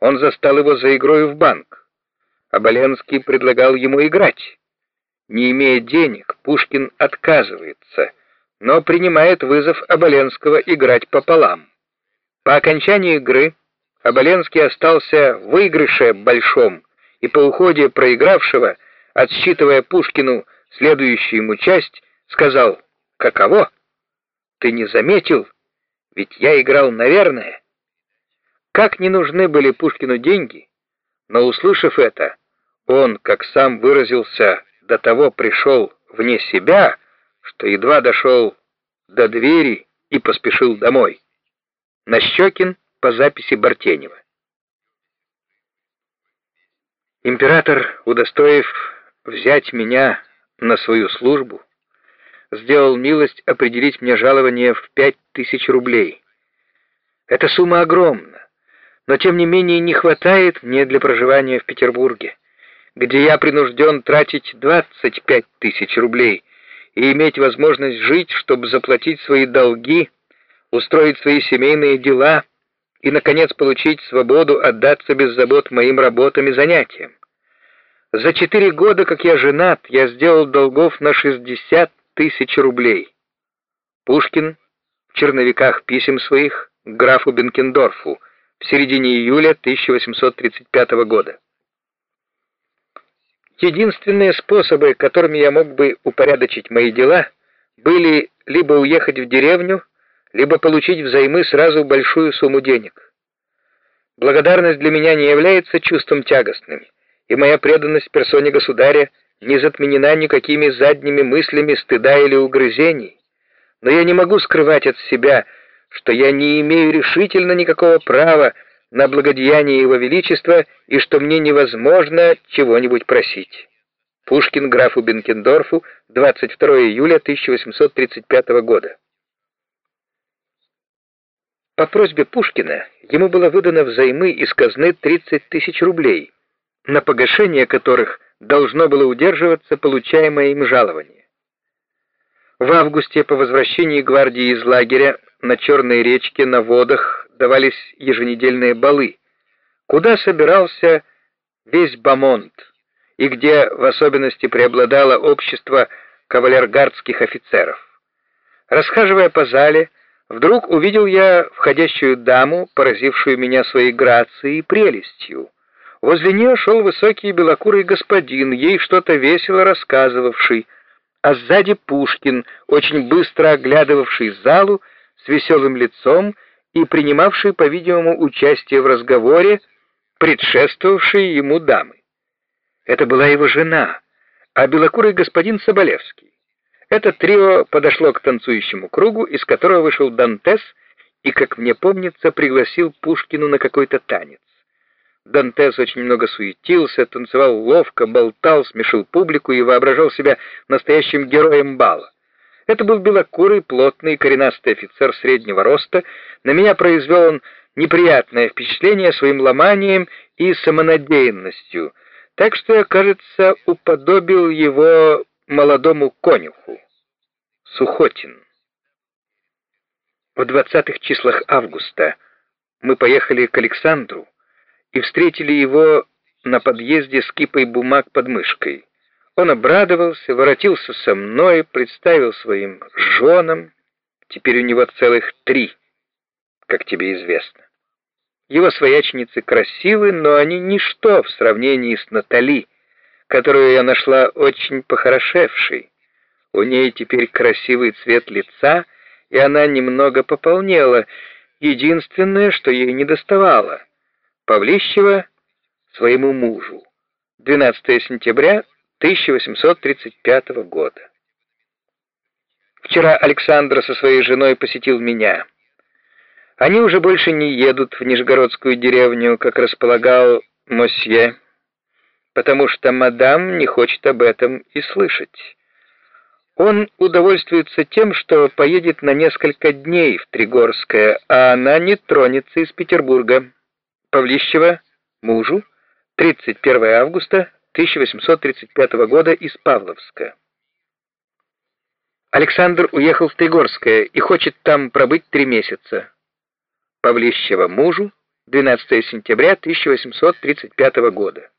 он застал его за игрою в банк. Оболенский предлагал ему играть. Не имея денег, Пушкин отказывается, но принимает вызов Оболенского играть пополам. По окончании игры Оболенский остался в выигрыше большом, и по уходе проигравшего, отсчитывая Пушкину следующую ему часть, сказал «Каково? Ты не заметил? Ведь я играл, наверное». Как не нужны были Пушкину деньги, но, услышав это, он, как сам выразился, до того пришел вне себя, что едва дошел до двери и поспешил домой. Нащекин по записи Бартенева. Император, удостоив взять меня на свою службу, сделал милость определить мне жалование в пять тысяч рублей. Эта сумма огромна, но тем не менее не хватает мне для проживания в Петербурге, где я принужден тратить 25 тысяч рублей и иметь возможность жить, чтобы заплатить свои долги, устроить свои семейные дела и, наконец, получить свободу отдаться без забот моим работам и занятиям. За четыре года, как я женат, я сделал долгов на 60 тысяч рублей. Пушкин в черновиках писем своих к графу Бенкендорфу в середине июля 1835 года. Единственные способы, которыми я мог бы упорядочить мои дела, были либо уехать в деревню, либо получить взаймы сразу большую сумму денег. Благодарность для меня не является чувством тягостным, и моя преданность персоне государя не затменена никакими задними мыслями стыда или угрызений, но я не могу скрывать от себя, что я не имею решительно никакого права на благодеяние Его Величества и что мне невозможно чего-нибудь просить. Пушкин графу Бенкендорфу, 22 июля 1835 года. По просьбе Пушкина ему было выдано взаймы из казны 30 тысяч рублей, на погашение которых должно было удерживаться получаемое им жалование. В августе по возвращении гвардии из лагеря на Черной речке на водах давались еженедельные балы, куда собирался весь Бамонт, и где в особенности преобладало общество кавалергардских офицеров. Расхаживая по зале, вдруг увидел я входящую даму, поразившую меня своей грацией и прелестью. Возле нее шел высокий белокурый господин, ей что-то весело рассказывавший, а сзади Пушкин, очень быстро оглядывавший залу веселым лицом и принимавший, по-видимому, участие в разговоре, предшествовавшей ему дамы. Это была его жена, а белокурый господин Соболевский. Это трио подошло к танцующему кругу, из которого вышел Дантес и, как мне помнится, пригласил Пушкину на какой-то танец. Дантес очень много суетился, танцевал ловко, болтал, смешил публику и воображал себя настоящим героем бала. Это был белокурый, плотный, коренастый офицер среднего роста. На меня произвел он неприятное впечатление своим ломанием и самонадеянностью, так что я, кажется, уподобил его молодому конюху. Сухотин. В двадцатых числах августа мы поехали к Александру, и встретили его на подъезде с кипой бумаг под мышкой. Он обрадовался, воротился со мной, представил своим женам. Теперь у него целых три, как тебе известно. Его свояченицы красивы, но они ничто в сравнении с Натали, которую я нашла очень похорошевшей. У ней теперь красивый цвет лица, и она немного пополнела. Единственное, что ей не доставало — Павлищева своему мужу. 12 сентября 1835 года. Вчера Александр со своей женой посетил меня. Они уже больше не едут в Нижегородскую деревню, как располагал Мосье, потому что мадам не хочет об этом и слышать. Он удовольствуется тем, что поедет на несколько дней в Тригорское, а она не тронется из Петербурга. Павлищева, мужу, 31 августа 1835 года из Павловска. Александр уехал в Тригорское и хочет там пробыть три месяца. Павлищева мужу, 12 сентября 1835 года.